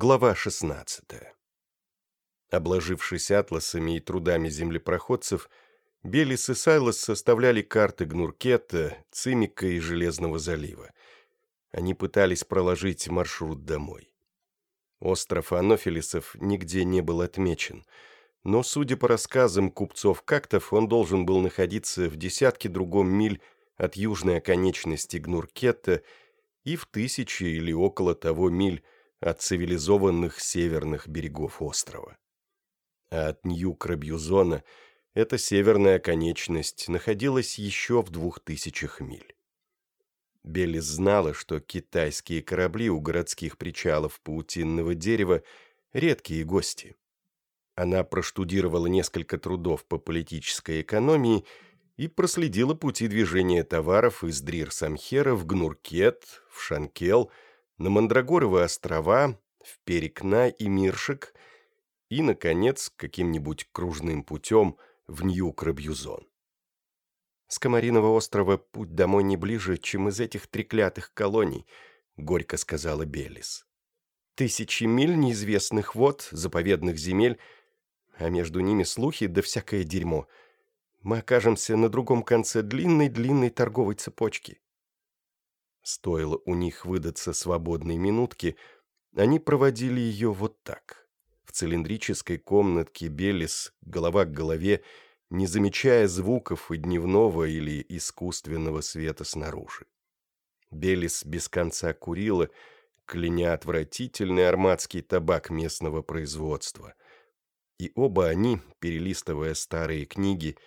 Глава 16 Обложившись атласами и трудами землепроходцев, Белис и Сайлос составляли карты Гнуркета, Цимика и Железного залива. Они пытались проложить маршрут домой. Остров Анофилисов нигде не был отмечен, но, судя по рассказам купцов-кактов, он должен был находиться в десятке другом миль от южной оконечности Гнуркета и в тысячи или около того миль от цивилизованных северных берегов острова. А от Нью-Крабьюзона эта северная конечность находилась еще в двух тысячах миль. Беллис знала, что китайские корабли у городских причалов паутинного дерева – редкие гости. Она проштудировала несколько трудов по политической экономии и проследила пути движения товаров из Дрир-Самхера в Гнуркет, в Шанкел, на Мандрагоровы острова, в Перекна и Миршик и, наконец, каким-нибудь кружным путем в Нью-Крабьюзон. С Комариного острова путь домой не ближе, чем из этих треклятых колоний, горько сказала Белис. Тысячи миль неизвестных вод, заповедных земель, а между ними слухи да всякое дерьмо. Мы окажемся на другом конце длинной-длинной торговой цепочки. Стоило у них выдаться свободной минутки, они проводили ее вот так. В цилиндрической комнатке Белис, голова к голове, не замечая звуков и дневного или искусственного света снаружи. Белис без конца курила, кляня отвратительный арматский табак местного производства. И оба они, перелистывая старые книги,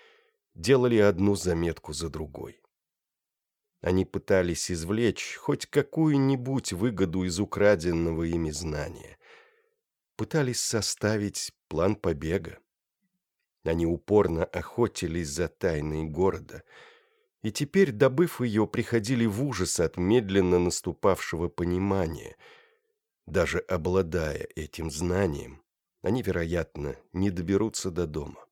делали одну заметку за другой. Они пытались извлечь хоть какую-нибудь выгоду из украденного ими знания. Пытались составить план побега. Они упорно охотились за тайной города, и теперь, добыв ее, приходили в ужас от медленно наступавшего понимания. Даже обладая этим знанием, они, вероятно, не доберутся до дома.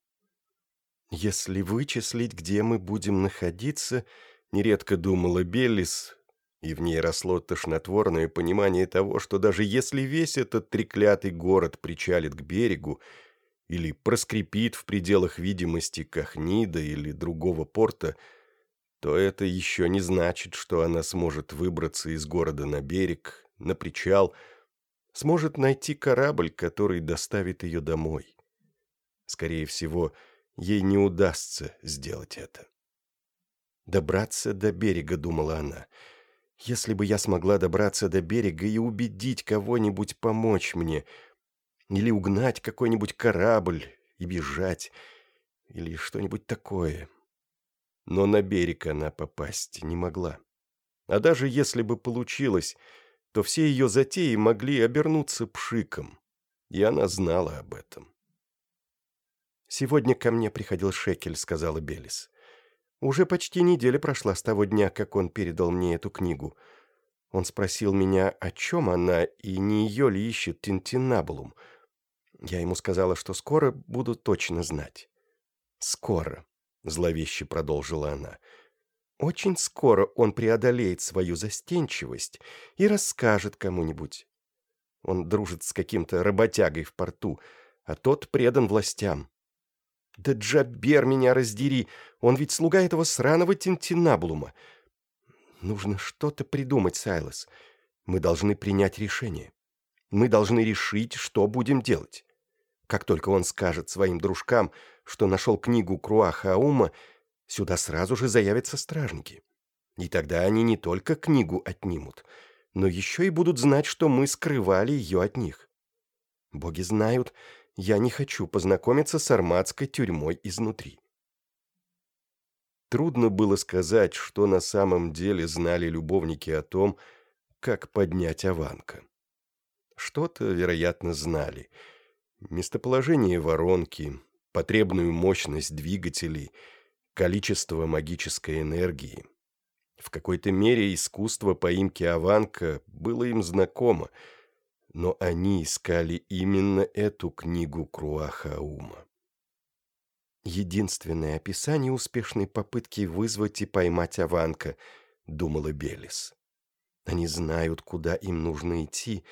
«Если вычислить, где мы будем находиться», — нередко думала Беллис, и в ней росло тошнотворное понимание того, что даже если весь этот треклятый город причалит к берегу, или проскрипит в пределах видимости Кахнида или другого порта, то это еще не значит, что она сможет выбраться из города на берег, на причал, сможет найти корабль, который доставит ее домой. Скорее всего, ей не удастся сделать это. «Добраться до берега», — думала она. «Если бы я смогла добраться до берега и убедить кого-нибудь помочь мне, — или угнать какой-нибудь корабль и бежать, или что-нибудь такое. Но на берег она попасть не могла. А даже если бы получилось, то все ее затеи могли обернуться пшиком, и она знала об этом. «Сегодня ко мне приходил Шекель», — сказала Белис. «Уже почти неделя прошла с того дня, как он передал мне эту книгу. Он спросил меня, о чем она, и не ее ли ищет Тинтинабулум, я ему сказала, что скоро буду точно знать. «Скоро», — зловеще продолжила она, — «очень скоро он преодолеет свою застенчивость и расскажет кому-нибудь. Он дружит с каким-то работягой в порту, а тот предан властям. Да Джабер меня раздери, он ведь слуга этого сраного Тинтинаблума. Нужно что-то придумать, Сайлос. Мы должны принять решение. Мы должны решить, что будем делать. Как только он скажет своим дружкам, что нашел книгу Круахаума, сюда сразу же заявятся стражники. И тогда они не только книгу отнимут, но еще и будут знать, что мы скрывали ее от них. Боги знают, я не хочу познакомиться с армадской тюрьмой изнутри. Трудно было сказать, что на самом деле знали любовники о том, как поднять Аванка. Что-то, вероятно, знали — Местоположение воронки, потребную мощность двигателей, количество магической энергии. В какой-то мере искусство поимки Аванка было им знакомо, но они искали именно эту книгу Круахаума. «Единственное описание успешной попытки вызвать и поймать Аванка», — думала Белис. «Они знают, куда им нужно идти,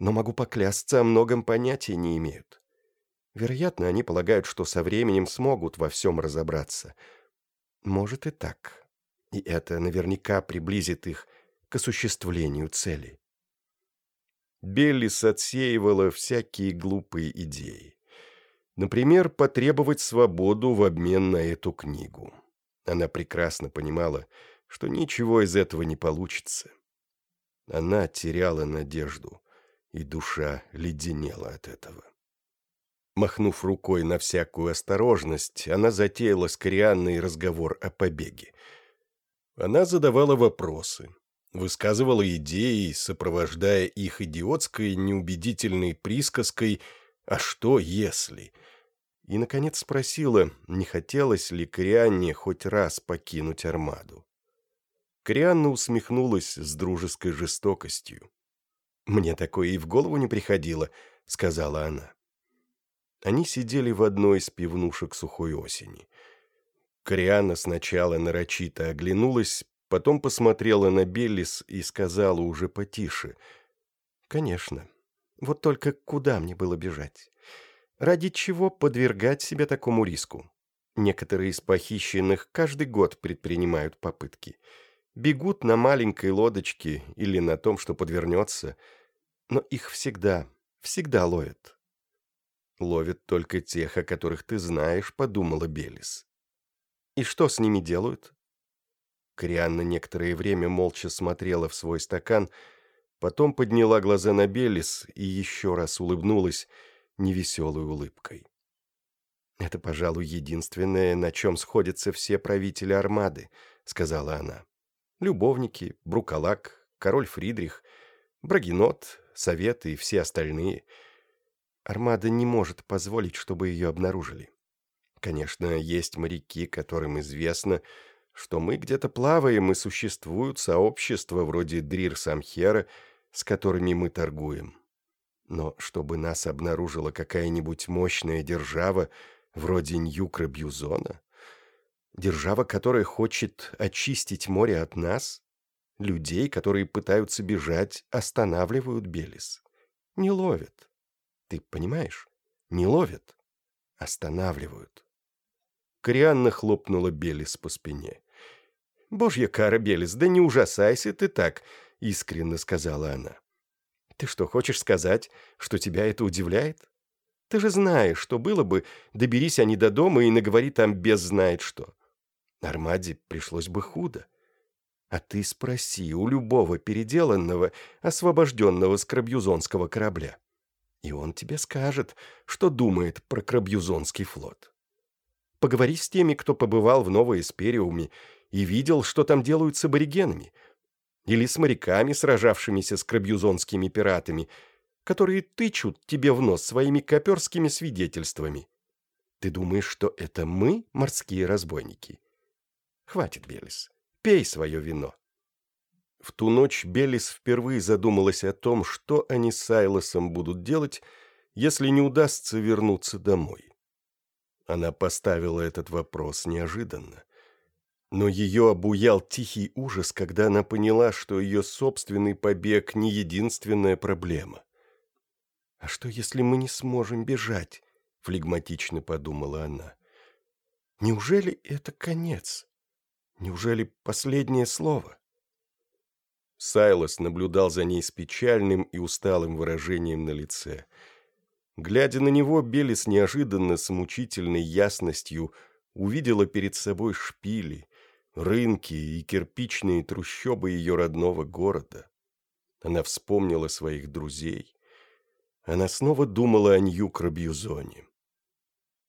но могу поклясться, о многом понятия не имеют. Вероятно, они полагают, что со временем смогут во всем разобраться. Может и так. И это наверняка приблизит их к осуществлению цели. Беллис отсеивала всякие глупые идеи. Например, потребовать свободу в обмен на эту книгу. Она прекрасно понимала, что ничего из этого не получится. Она теряла надежду, и душа леденела от этого. Махнув рукой на всякую осторожность, она затеяла с Корианной разговор о побеге. Она задавала вопросы, высказывала идеи, сопровождая их идиотской, неубедительной присказкой «А что если?». И, наконец, спросила, не хотелось ли Корианне хоть раз покинуть армаду. Корианна усмехнулась с дружеской жестокостью. «Мне такое и в голову не приходило», — сказала она. Они сидели в одной из пивнушек сухой осени. Кориана сначала нарочито оглянулась, потом посмотрела на Беллис и сказала уже потише. «Конечно. Вот только куда мне было бежать? Ради чего подвергать себя такому риску? Некоторые из похищенных каждый год предпринимают попытки. Бегут на маленькой лодочке или на том, что подвернется, но их всегда, всегда ловят. Ловят только тех, о которых ты знаешь, подумала Белис. И что с ними делают? Крианна некоторое время молча смотрела в свой стакан, потом подняла глаза на Белис и еще раз улыбнулась невеселой улыбкой. «Это, пожалуй, единственное, на чем сходятся все правители Армады», — сказала она. «Любовники, Брукалак, король Фридрих, Брагинот, Совет и все остальные — Армада не может позволить, чтобы ее обнаружили. Конечно, есть моряки, которым известно, что мы где-то плаваем, и существуют сообщества вроде Дрир-Самхера, с которыми мы торгуем. Но чтобы нас обнаружила какая-нибудь мощная держава, вроде Ньюкра-Бьюзона, держава, которая хочет очистить море от нас, людей, которые пытаются бежать, останавливают Белис. Не ловят. Ты понимаешь? Не ловят. Останавливают. Корианна хлопнула Белис по спине. «Божья кара, Белис, да не ужасайся ты так», — искренне сказала она. «Ты что, хочешь сказать, что тебя это удивляет? Ты же знаешь, что было бы, доберись они до дома и наговори там без знает что. Армаде пришлось бы худо. А ты спроси у любого переделанного, освобожденного с крабьюзонского корабля и он тебе скажет, что думает про Крабьюзонский флот. Поговори с теми, кто побывал в Новоэспериуме и видел, что там делают с аборигенами, или с моряками, сражавшимися с крабьюзонскими пиратами, которые тычут тебе в нос своими коперскими свидетельствами. Ты думаешь, что это мы, морские разбойники? Хватит, Белис, пей свое вино. В ту ночь Белис впервые задумалась о том, что они с Сайлосом будут делать, если не удастся вернуться домой. Она поставила этот вопрос неожиданно. Но ее обуял тихий ужас, когда она поняла, что ее собственный побег не единственная проблема. «А что, если мы не сможем бежать?» — флегматично подумала она. «Неужели это конец? Неужели последнее слово?» Сайлос наблюдал за ней с печальным и усталым выражением на лице. Глядя на него, Белис неожиданно с мучительной ясностью увидела перед собой шпили, рынки и кирпичные трущобы ее родного города. Она вспомнила своих друзей. Она снова думала о Нью-Крабьюзоне.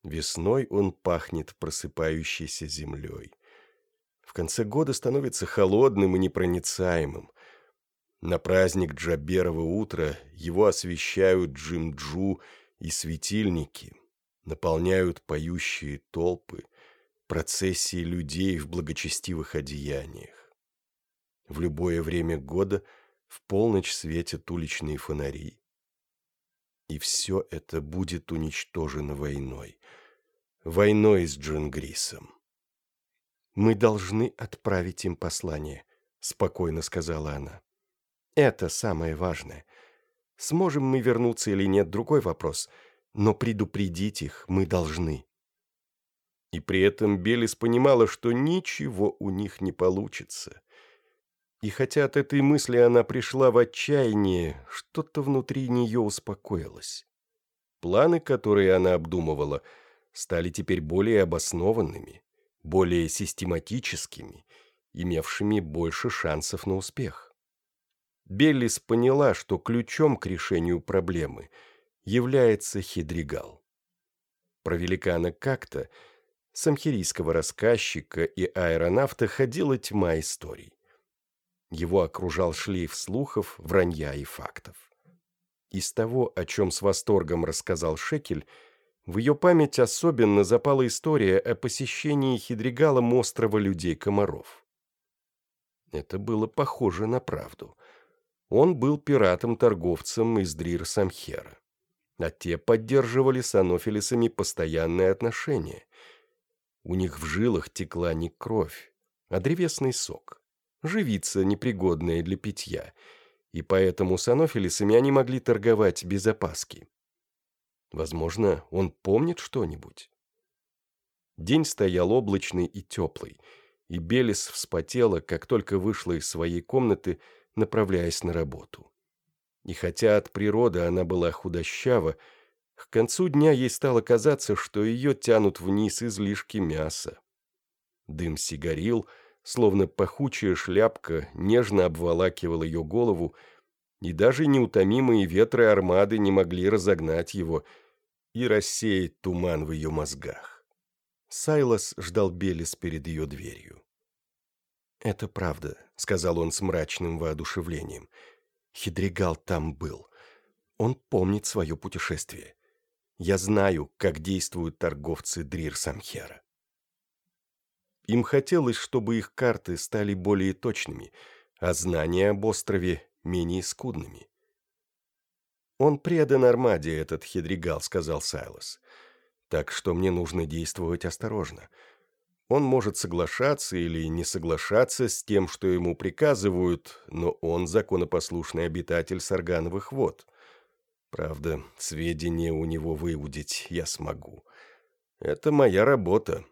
Весной он пахнет просыпающейся землей. В конце года становится холодным и непроницаемым. На праздник Джаберова утра его освещают джимджу и светильники, наполняют поющие толпы, процессии людей в благочестивых одеяниях. В любое время года в полночь светят уличные фонари. И все это будет уничтожено войной. Войной с Джингрисом. «Мы должны отправить им послание», — спокойно сказала она. Это самое важное. Сможем мы вернуться или нет – другой вопрос, но предупредить их мы должны». И при этом Белис понимала, что ничего у них не получится. И хотя от этой мысли она пришла в отчаяние, что-то внутри нее успокоилось. Планы, которые она обдумывала, стали теперь более обоснованными, более систематическими, имевшими больше шансов на успех. Беллис поняла, что ключом к решению проблемы является хидригал. Про великана как-то, самхирийского рассказчика и аэронавта ходила тьма историй. Его окружал шлейф слухов, вранья и фактов. Из того, о чем с восторгом рассказал Шекель, в ее память особенно запала история о посещении Хидригалом острова людей-комаров. Это было похоже на правду. Он был пиратом-торговцем из Дрир-Самхера. А те поддерживали с анофилисами постоянные отношения. У них в жилах текла не кровь, а древесный сок живица, непригодная для питья, и поэтому с анофилисами они могли торговать без опаски. Возможно, он помнит что-нибудь. День стоял облачный и теплый, и Белис вспотела, как только вышла из своей комнаты, направляясь на работу. И хотя от природы она была худощава, к концу дня ей стало казаться, что ее тянут вниз излишки мяса. Дым сигарил — словно пахучая шляпка нежно обволакивал ее голову, и даже неутомимые ветры армады не могли разогнать его и рассеять туман в ее мозгах. Сайлос ждал Белис перед ее дверью. «Это правда», — сказал он с мрачным воодушевлением. «Хидригал там был. Он помнит свое путешествие. Я знаю, как действуют торговцы Дрир-Самхера». Им хотелось, чтобы их карты стали более точными, а знания об острове менее скудными. «Он предан Армаде, этот хидригал», — сказал Сайлос. «Так что мне нужно действовать осторожно. Он может соглашаться или не соглашаться с тем, что ему приказывают, но он законопослушный обитатель Саргановых вод. Правда, сведения у него выудить я смогу. Это моя работа,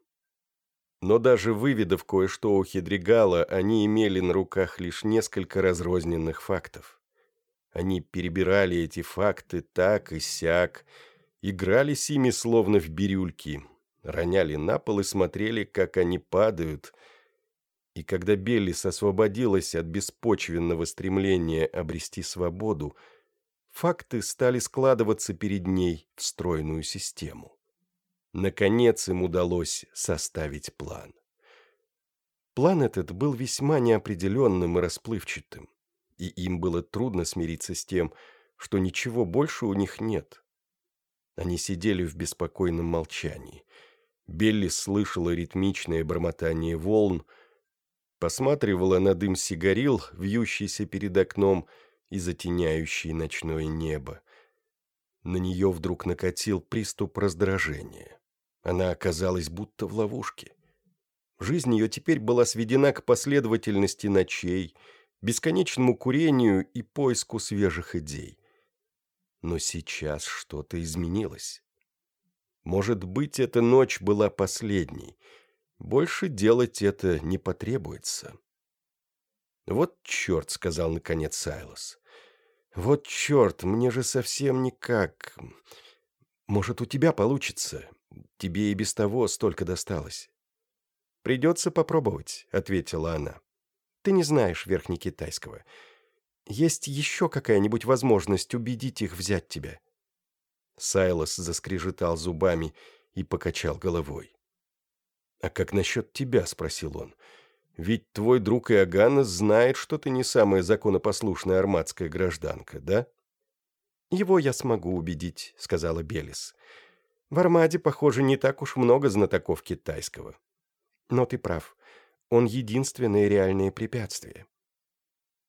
но даже выведав кое-что у Хидригала, они имели на руках лишь несколько разрозненных фактов. Они перебирали эти факты так и сяк, играли с ими словно в бирюльки, роняли на пол и смотрели, как они падают. И когда Беллис освободилась от беспочвенного стремления обрести свободу, факты стали складываться перед ней в стройную систему. Наконец им удалось составить план. План этот был весьма неопределенным и расплывчатым, и им было трудно смириться с тем, что ничего больше у них нет. Они сидели в беспокойном молчании. Белли слышала ритмичное бормотание волн, посматривала на дым сигарил, вьющийся перед окном и затеняющий ночное небо. На нее вдруг накатил приступ раздражения. Она оказалась будто в ловушке. Жизнь ее теперь была сведена к последовательности ночей, бесконечному курению и поиску свежих идей. Но сейчас что-то изменилось. Может быть, эта ночь была последней. Больше делать это не потребуется. «Вот черт», — сказал наконец Сайлос. «Вот черт, мне же совсем никак. Может, у тебя получится. Тебе и без того столько досталось». «Придется попробовать», — ответила она. «Ты не знаешь верхнекитайского. Есть еще какая-нибудь возможность убедить их взять тебя?» Сайлос заскрежетал зубами и покачал головой. «А как насчет тебя?» — спросил он. Ведь твой друг Иоганнес знает, что ты не самая законопослушная армадская гражданка, да?» «Его я смогу убедить», — сказала Белис. «В Армаде, похоже, не так уж много знатоков китайского. Но ты прав. Он единственное реальное препятствие».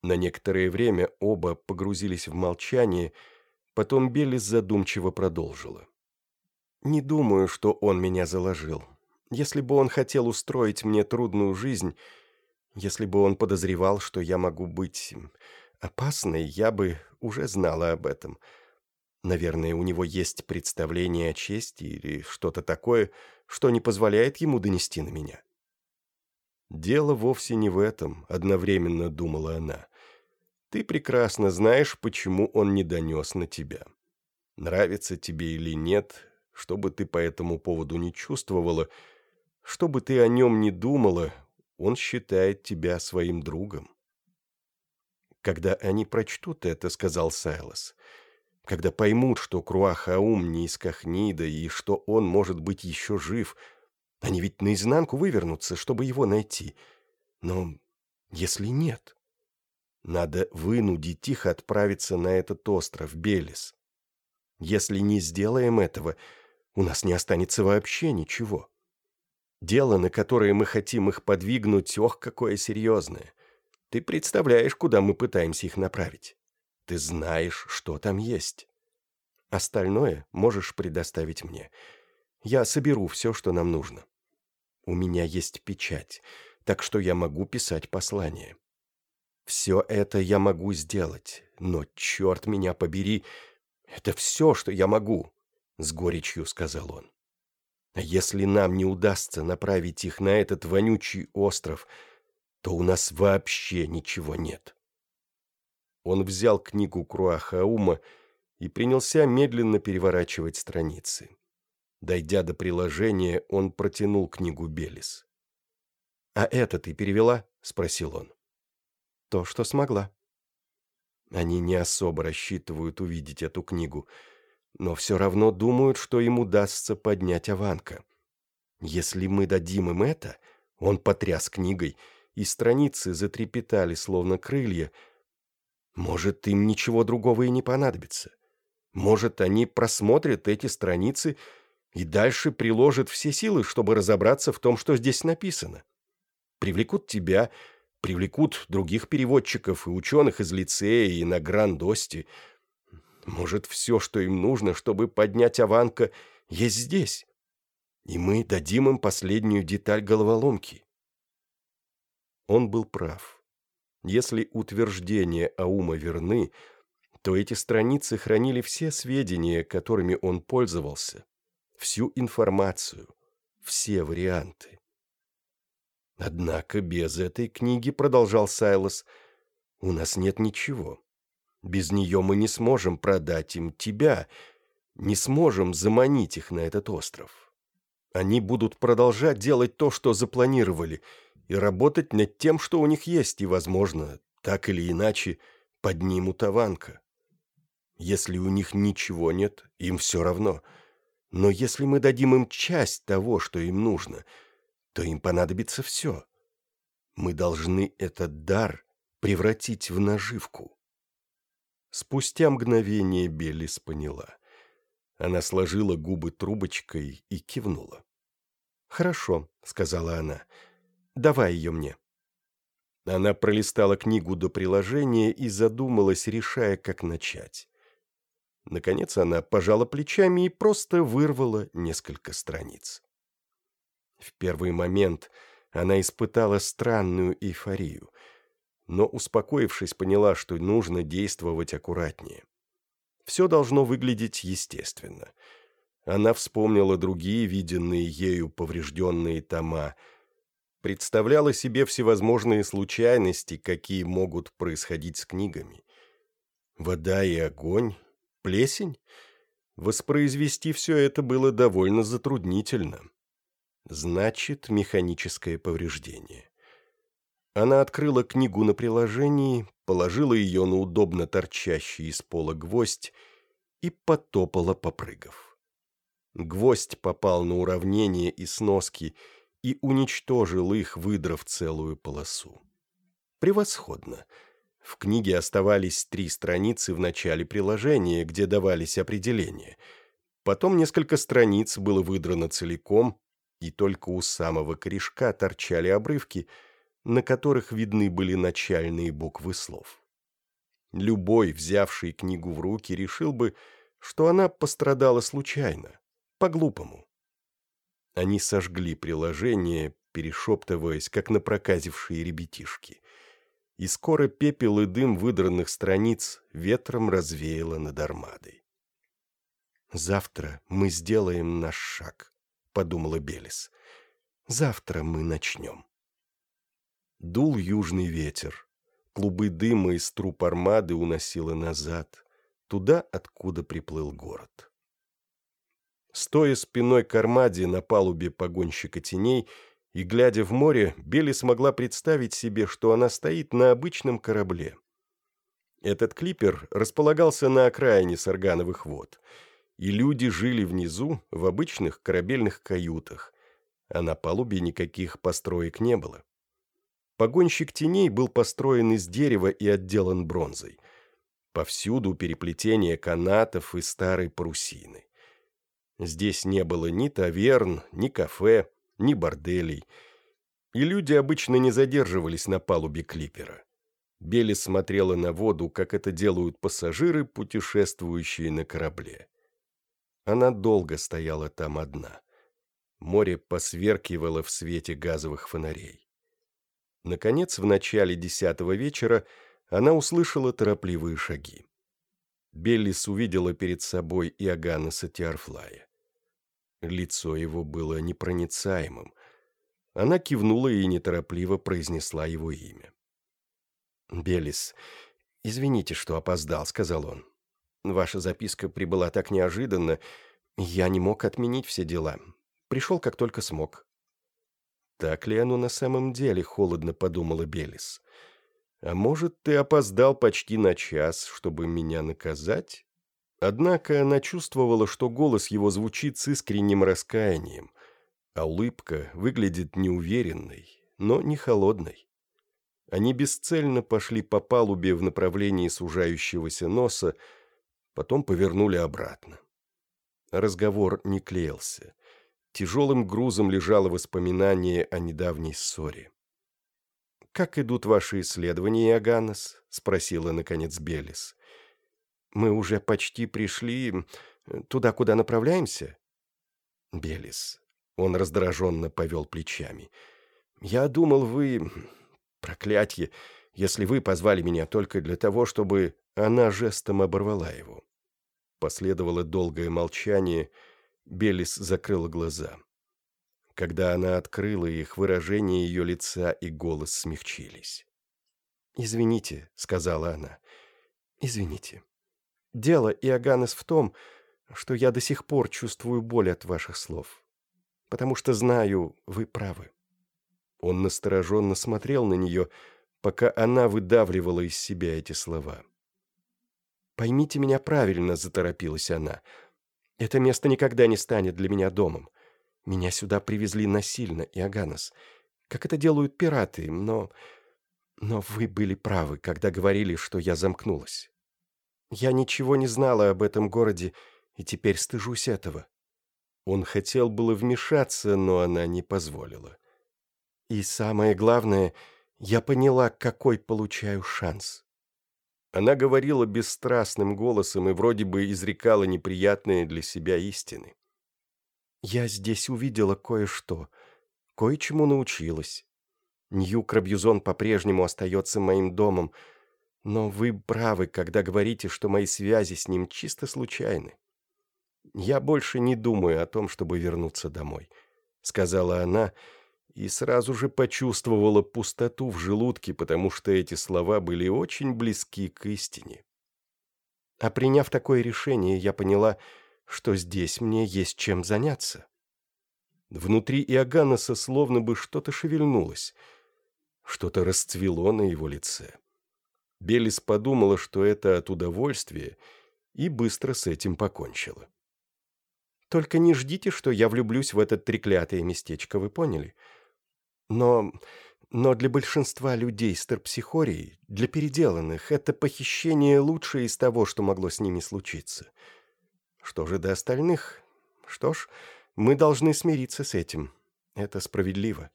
На некоторое время оба погрузились в молчание, потом Белис задумчиво продолжила. «Не думаю, что он меня заложил. Если бы он хотел устроить мне трудную жизнь, если бы он подозревал, что я могу быть опасной, я бы уже знала об этом. Наверное, у него есть представление о чести или что-то такое, что не позволяет ему донести на меня. «Дело вовсе не в этом», — одновременно думала она. «Ты прекрасно знаешь, почему он не донес на тебя. Нравится тебе или нет, что бы ты по этому поводу не чувствовала, что бы ты о нем не думала, он считает тебя своим другом». «Когда они прочтут это», — сказал Сайлос, — «когда поймут, что Круахаум не из Кахнида и что он, может быть, еще жив», — они ведь наизнанку вывернутся, чтобы его найти. Но если нет, надо вынудить их отправиться на этот остров, Белис. Если не сделаем этого, у нас не останется вообще ничего. Дело, на которое мы хотим их подвигнуть, ох, какое серьезное. Ты представляешь, куда мы пытаемся их направить. Ты знаешь, что там есть. Остальное можешь предоставить мне. Я соберу все, что нам нужно. У меня есть печать, так что я могу писать послание. Все это я могу сделать, но, черт меня побери, это все, что я могу, — с горечью сказал он. А если нам не удастся направить их на этот вонючий остров, то у нас вообще ничего нет. Он взял книгу Круахаума и принялся медленно переворачивать страницы. Дойдя до приложения, он протянул книгу Белис. «А это ты перевела?» — спросил он. «То, что смогла». Они не особо рассчитывают увидеть эту книгу, но все равно думают, что им удастся поднять Аванка. Если мы дадим им это, он потряс книгой, и страницы затрепетали, словно крылья. Может, им ничего другого и не понадобится. Может, они просмотрят эти страницы и дальше приложит все силы, чтобы разобраться в том, что здесь написано. Привлекут тебя, привлекут других переводчиков и ученых из лицея и на Грандости. Может, все, что им нужно, чтобы поднять Аванка, есть здесь. И мы дадим им последнюю деталь головоломки. Он был прав. Если утверждения Аума верны, то эти страницы хранили все сведения, которыми он пользовался, всю информацию, все варианты. Однако без этой книги, продолжал Сайлос, у нас нет ничего. Без нее мы не сможем продать им тебя, не сможем заманить их на этот остров. Они будут продолжать делать то, что запланировали, и работать над тем, что у них есть, и, возможно, так или иначе, поднимут Аванка. Если у них ничего нет, им все равно — но если мы дадим им часть того, что им нужно, то им понадобится все. Мы должны этот дар превратить в наживку. Спустя мгновение Белис поняла. Она сложила губы трубочкой и кивнула. «Хорошо», — сказала она, — «давай ее мне». Она пролистала книгу до приложения и задумалась, решая, как начать. Наконец она пожала плечами и просто вырвала несколько страниц. В первый момент она испытала странную эйфорию, но, успокоившись, поняла, что нужно действовать аккуратнее. Все должно выглядеть естественно. Она вспомнила другие виденные ею поврежденные тома, представляла себе всевозможные случайности, какие могут происходить с книгами. Вода и огонь Плесень? Воспроизвести все это было довольно затруднительно. Значит, механическое повреждение. Она открыла книгу на приложении, положила ее на удобно торчащий из пола гвоздь и потопала, попрыгав. Гвоздь попал на уравнение и сноски и уничтожил их, выдрав целую полосу. Превосходно. В книге оставались три страницы в начале приложения, где давались определения. Потом несколько страниц было выдрано целиком, и только у самого корешка торчали обрывки, на которых видны были начальные буквы слов. Любой, взявший книгу в руки, решил бы, что она пострадала случайно, по-глупому. Они сожгли приложение, перешептываясь, как напроказившие ребятишки – и скоро пепел и дым выдранных страниц ветром развеяло над армадой. «Завтра мы сделаем наш шаг», — подумала Белис. «Завтра мы начнем». Дул южный ветер. Клубы дыма из труб армады уносило назад, туда, откуда приплыл город. Стоя спиной к армаде на палубе погонщика теней и глядя в море, Белли смогла представить себе, что она стоит на обычном корабле. Этот клипер располагался на окраине Саргановых вод, и люди жили внизу в обычных корабельных каютах, а на палубе никаких построек не было. Погонщик теней был построен из дерева и отделан бронзой. Повсюду переплетение канатов и старой парусины. Здесь не было ни таверн, ни кафе, ни борделей. И люди обычно не задерживались на палубе клипера. Белли смотрела на воду, как это делают пассажиры, путешествующие на корабле. Она долго стояла там одна. Море посверкивало в свете газовых фонарей. Наконец, в начале десятого вечера она услышала торопливые шаги. Беллис увидела перед собой Иоганнеса Тиарфлая. Лицо его было непроницаемым. Она кивнула и неторопливо произнесла его имя. «Беллис, извините, что опоздал», — сказал он. «Ваша записка прибыла так неожиданно. Я не мог отменить все дела. Пришел, как только смог. Так ли оно на самом деле, холодно подумала Белис. А может, ты опоздал почти на час, чтобы меня наказать? Однако она чувствовала, что голос его звучит с искренним раскаянием, а улыбка выглядит неуверенной, но не холодной. Они бесцельно пошли по палубе в направлении сужающегося носа, потом повернули обратно. Разговор не клеился. Тяжелым грузом лежало воспоминание о недавней ссоре. «Как идут ваши исследования, Иоганнес?» — спросила, наконец, Белис. «Мы уже почти пришли туда, куда направляемся?» «Белис». Он раздраженно повел плечами. «Я думал, вы... Проклятье! Если вы позвали меня только для того, чтобы...» Она жестом оборвала его. Последовало долгое молчание — Белис закрыла глаза. Когда она открыла их, выражение ее лица и голос смягчились. «Извините», — сказала она, — «извините. Дело, Иоганнес, в том, что я до сих пор чувствую боль от ваших слов, потому что знаю, вы правы». Он настороженно смотрел на нее, пока она выдавливала из себя эти слова. «Поймите меня правильно», — заторопилась она, — это место никогда не станет для меня домом. Меня сюда привезли насильно, Иоганнес, как это делают пираты, но... Но вы были правы, когда говорили, что я замкнулась. Я ничего не знала об этом городе, и теперь стыжусь этого. Он хотел было вмешаться, но она не позволила. И самое главное, я поняла, какой получаю шанс. Она говорила бесстрастным голосом и вроде бы изрекала неприятные для себя истины. «Я здесь увидела кое-что, кое-чему научилась. Нью-Крабьюзон по-прежнему остается моим домом, но вы правы, когда говорите, что мои связи с ним чисто случайны. Я больше не думаю о том, чтобы вернуться домой», — сказала она, — и сразу же почувствовала пустоту в желудке, потому что эти слова были очень близки к истине. А приняв такое решение, я поняла, что здесь мне есть чем заняться. Внутри Иоганнеса словно бы что-то шевельнулось, что-то расцвело на его лице. Белис подумала, что это от удовольствия, и быстро с этим покончила. «Только не ждите, что я влюблюсь в это треклятое местечко, вы поняли?» Но... но для большинства людей с терпсихорией, для переделанных, это похищение лучшее из того, что могло с ними случиться. Что же до остальных? Что ж, мы должны смириться с этим. Это справедливо.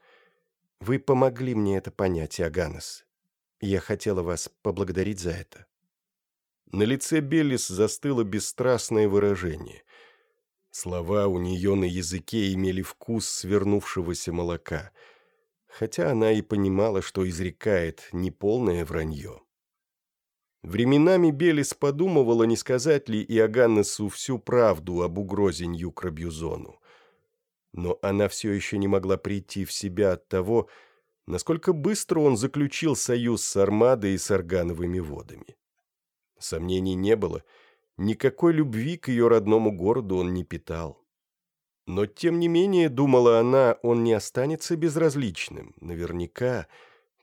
Вы помогли мне это понять, Иоганнес. Я хотела вас поблагодарить за это. На лице Беллис застыло бесстрастное выражение. Слова у нее на языке имели вкус свернувшегося молока — хотя она и понимала, что изрекает неполное вранье. Временами Белис подумывала, не сказать ли Иоганнесу всю правду об угрозе Нью-Крабьюзону. Но она все еще не могла прийти в себя от того, насколько быстро он заключил союз с Армадой и с Органовыми водами. Сомнений не было, никакой любви к ее родному городу он не питал. Но, тем не менее, думала она, он не останется безразличным, наверняка,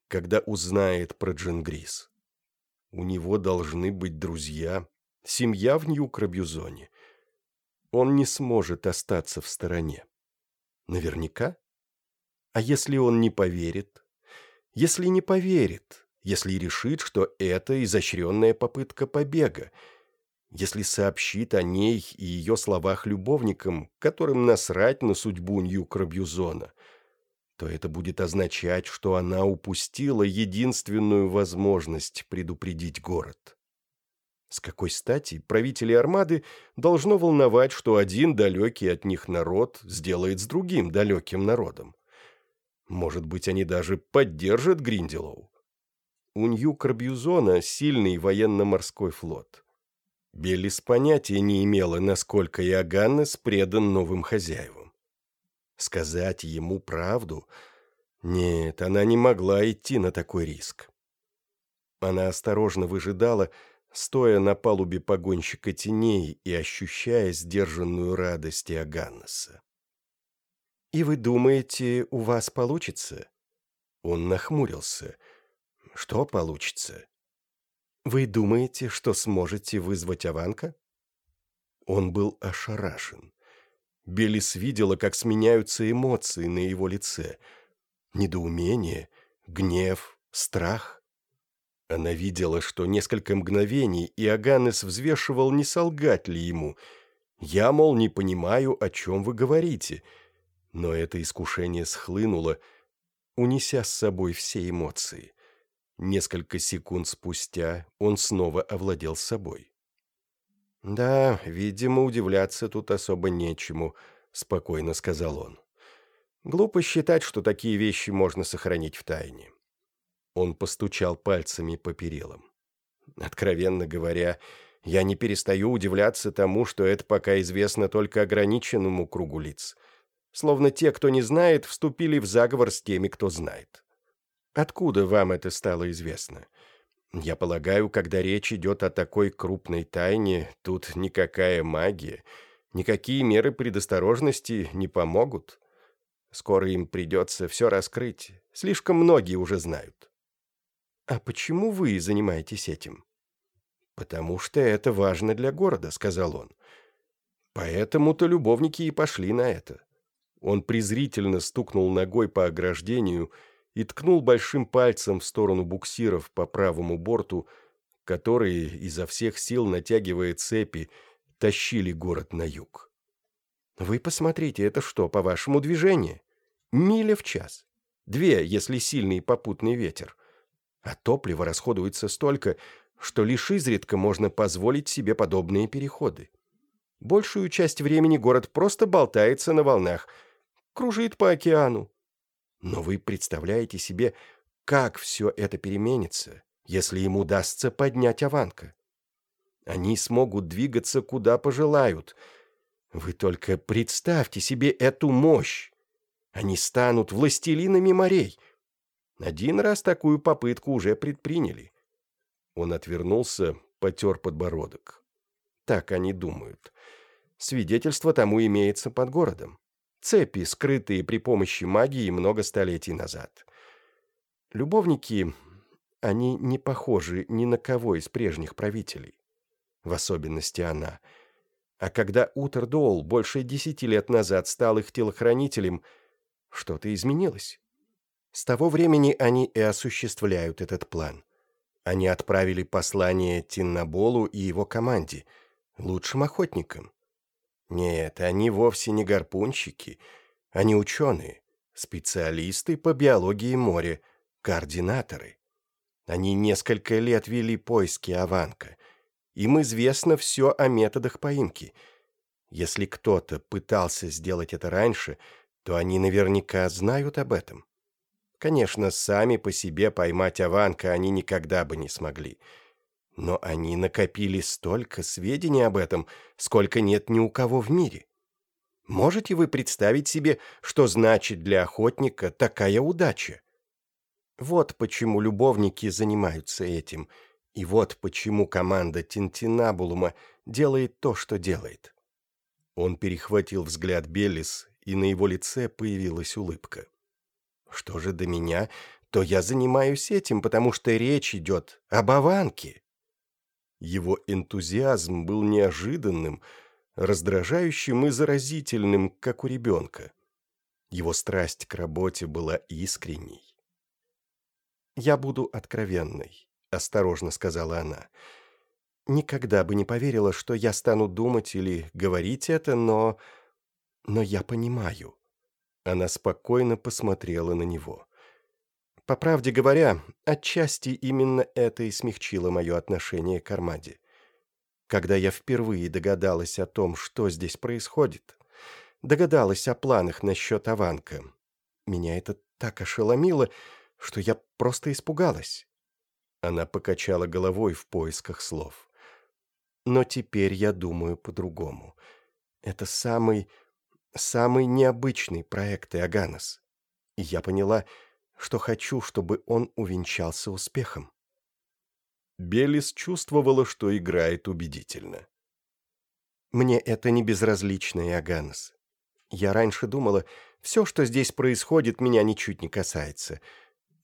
когда узнает про Джингрис. У него должны быть друзья, семья в Нью-Крабьюзоне. Он не сможет остаться в стороне. Наверняка? А если он не поверит? Если не поверит, если решит, что это изощренная попытка побега, если сообщит о ней и ее словах любовникам, которым насрать на судьбу Нью-Крабьюзона, то это будет означать, что она упустила единственную возможность предупредить город. С какой стати правители Армады должно волновать, что один далекий от них народ сделает с другим далеким народом? Может быть, они даже поддержат Гринделоу? У Нью-Карбьюзона сильный военно-морской флот. Беллис понятия не имела, насколько Иоганнес предан новым хозяевам. Сказать ему правду? Нет, она не могла идти на такой риск. Она осторожно выжидала, стоя на палубе погонщика теней и ощущая сдержанную радость Иоганнеса. «И вы думаете, у вас получится?» Он нахмурился. «Что получится?» «Вы думаете, что сможете вызвать Аванка?» Он был ошарашен. Белис видела, как сменяются эмоции на его лице. Недоумение, гнев, страх. Она видела, что несколько мгновений Иоганнес взвешивал, не солгать ли ему. «Я, мол, не понимаю, о чем вы говорите», но это искушение схлынуло, унеся с собой все эмоции. Несколько секунд спустя он снова овладел собой. «Да, видимо, удивляться тут особо нечему», — спокойно сказал он. «Глупо считать, что такие вещи можно сохранить в тайне». Он постучал пальцами по перилам. «Откровенно говоря, я не перестаю удивляться тому, что это пока известно только ограниченному кругу лиц словно те, кто не знает, вступили в заговор с теми, кто знает. Откуда вам это стало известно? Я полагаю, когда речь идет о такой крупной тайне, тут никакая магия, никакие меры предосторожности не помогут. Скоро им придется все раскрыть, слишком многие уже знают. А почему вы занимаетесь этим? Потому что это важно для города, сказал он. Поэтому-то любовники и пошли на это. Он презрительно стукнул ногой по ограждению и ткнул большим пальцем в сторону буксиров по правому борту, которые, изо всех сил натягивая цепи, тащили город на юг. «Вы посмотрите, это что, по-вашему, движение? Миля в час. Две, если сильный попутный ветер. А топлива расходуется столько, что лишь изредка можно позволить себе подобные переходы. Большую часть времени город просто болтается на волнах – кружит по океану. Но вы представляете себе, как все это переменится, если им удастся поднять Аванка? Они смогут двигаться куда пожелают. Вы только представьте себе эту мощь. Они станут властелинами морей. Один раз такую попытку уже предприняли. Он отвернулся, потер подбородок. Так они думают. Свидетельство тому имеется под городом. Цепи, скрытые при помощи магии много столетий назад. Любовники, они не похожи ни на кого из прежних правителей. В особенности она. А когда Утер Доул больше десяти лет назад стал их телохранителем, что-то изменилось. С того времени они и осуществляют этот план. Они отправили послание Тиннаболу и его команде, лучшим охотникам. Нет, они вовсе не гарпунщики. Они ученые, специалисты по биологии моря, координаторы. Они несколько лет вели поиски Аванка. Им известно все о методах поимки. Если кто-то пытался сделать это раньше, то они наверняка знают об этом. Конечно, сами по себе поймать Аванка они никогда бы не смогли. Но они накопили столько сведений об этом, сколько нет ни у кого в мире. Можете вы представить себе, что значит для охотника такая удача? Вот почему любовники занимаются этим, и вот почему команда Тинтинабулума делает то, что делает. Он перехватил взгляд Беллис, и на его лице появилась улыбка. Что же до меня, то я занимаюсь этим, потому что речь идет об Аванке. Его энтузиазм был неожиданным, раздражающим и заразительным, как у ребенка. Его страсть к работе была искренней. «Я буду откровенной», — осторожно сказала она. «Никогда бы не поверила, что я стану думать или говорить это, но... но я понимаю». Она спокойно посмотрела на него. По правде говоря, отчасти именно это и смягчило мое отношение к Армаде. Когда я впервые догадалась о том, что здесь происходит, догадалась о планах насчет Аванка, меня это так ошеломило, что я просто испугалась. Она покачала головой в поисках слов. Но теперь я думаю по-другому. Это самый, самый необычный проект Иоганнес. И я поняла, что хочу, чтобы он увенчался успехом. Белис чувствовала, что играет убедительно. «Мне это не безразлично, Иоганнес. Я раньше думала, все, что здесь происходит, меня ничуть не касается.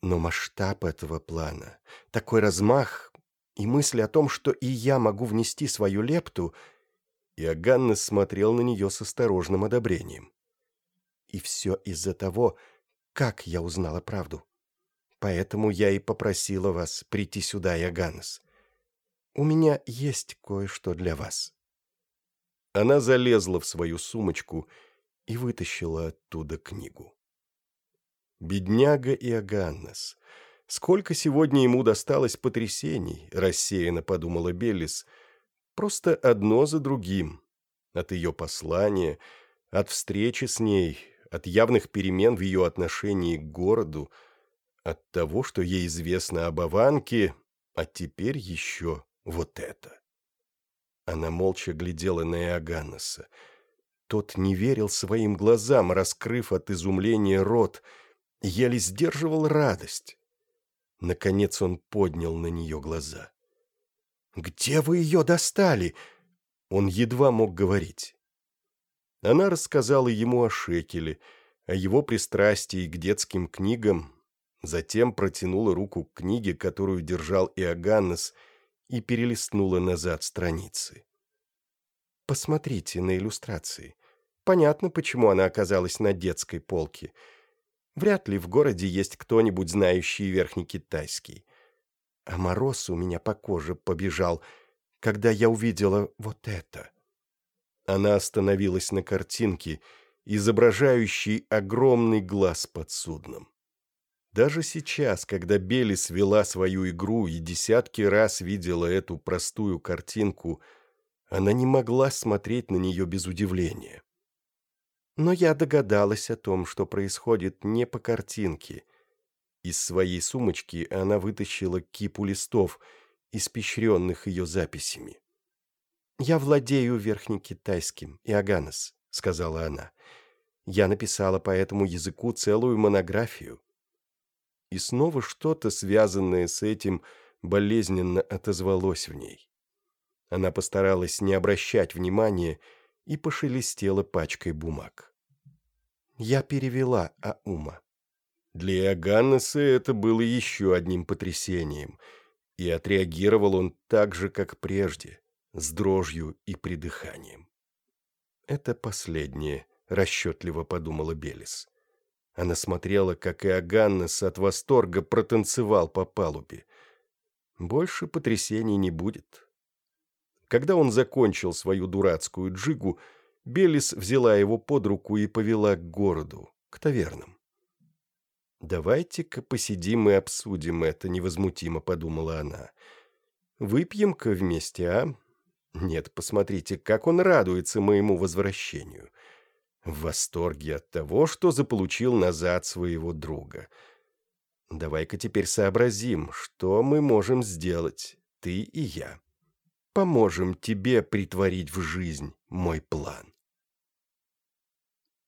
Но масштаб этого плана, такой размах и мысль о том, что и я могу внести свою лепту, Иоганнес смотрел на нее с осторожным одобрением. И все из-за того, как я узнала правду. Поэтому я и попросила вас прийти сюда, Иоганнес. У меня есть кое-что для вас». Она залезла в свою сумочку и вытащила оттуда книгу. Бедняга Иоганнес. Сколько сегодня ему досталось потрясений, рассеянно подумала Беллис. Просто одно за другим. От ее послания, от встречи с ней, от явных перемен в ее отношении к городу, от того, что ей известно об Аванке, а теперь еще вот это. Она молча глядела на Иоганнеса. Тот не верил своим глазам, раскрыв от изумления рот — еле сдерживал радость. Наконец он поднял на нее глаза. «Где вы ее достали?» Он едва мог говорить. Она рассказала ему о Шекеле, о его пристрастии к детским книгам, затем протянула руку к книге, которую держал Иоганнес, и перелистнула назад страницы. «Посмотрите на иллюстрации. Понятно, почему она оказалась на детской полке — Вряд ли в городе есть кто-нибудь, знающий верхний китайский. А мороз у меня по коже побежал, когда я увидела вот это. Она остановилась на картинке, изображающей огромный глаз под судном. Даже сейчас, когда Белли свела свою игру и десятки раз видела эту простую картинку, она не могла смотреть на нее без удивления. Но я догадалась о том, что происходит не по картинке. Из своей сумочки она вытащила кипу листов, испещренных ее записями. «Я владею верхнекитайским, Иоганнес», — сказала она. «Я написала по этому языку целую монографию». И снова что-то, связанное с этим, болезненно отозвалось в ней. Она постаралась не обращать внимания и пошелестела пачкой бумаг. «Я перевела Аума». Для Иоганнеса это было еще одним потрясением, и отреагировал он так же, как прежде, с дрожью и придыханием. «Это последнее», — расчетливо подумала Белис. Она смотрела, как Иоганнес от восторга протанцевал по палубе. Больше потрясений не будет. Когда он закончил свою дурацкую джигу, Белис взяла его под руку и повела к городу, к тавернам. «Давайте-ка посидим и обсудим это», — невозмутимо подумала она. «Выпьем-ка вместе, а? Нет, посмотрите, как он радуется моему возвращению. В восторге от того, что заполучил назад своего друга. Давай-ка теперь сообразим, что мы можем сделать, ты и я. Поможем тебе притворить в жизнь мой план.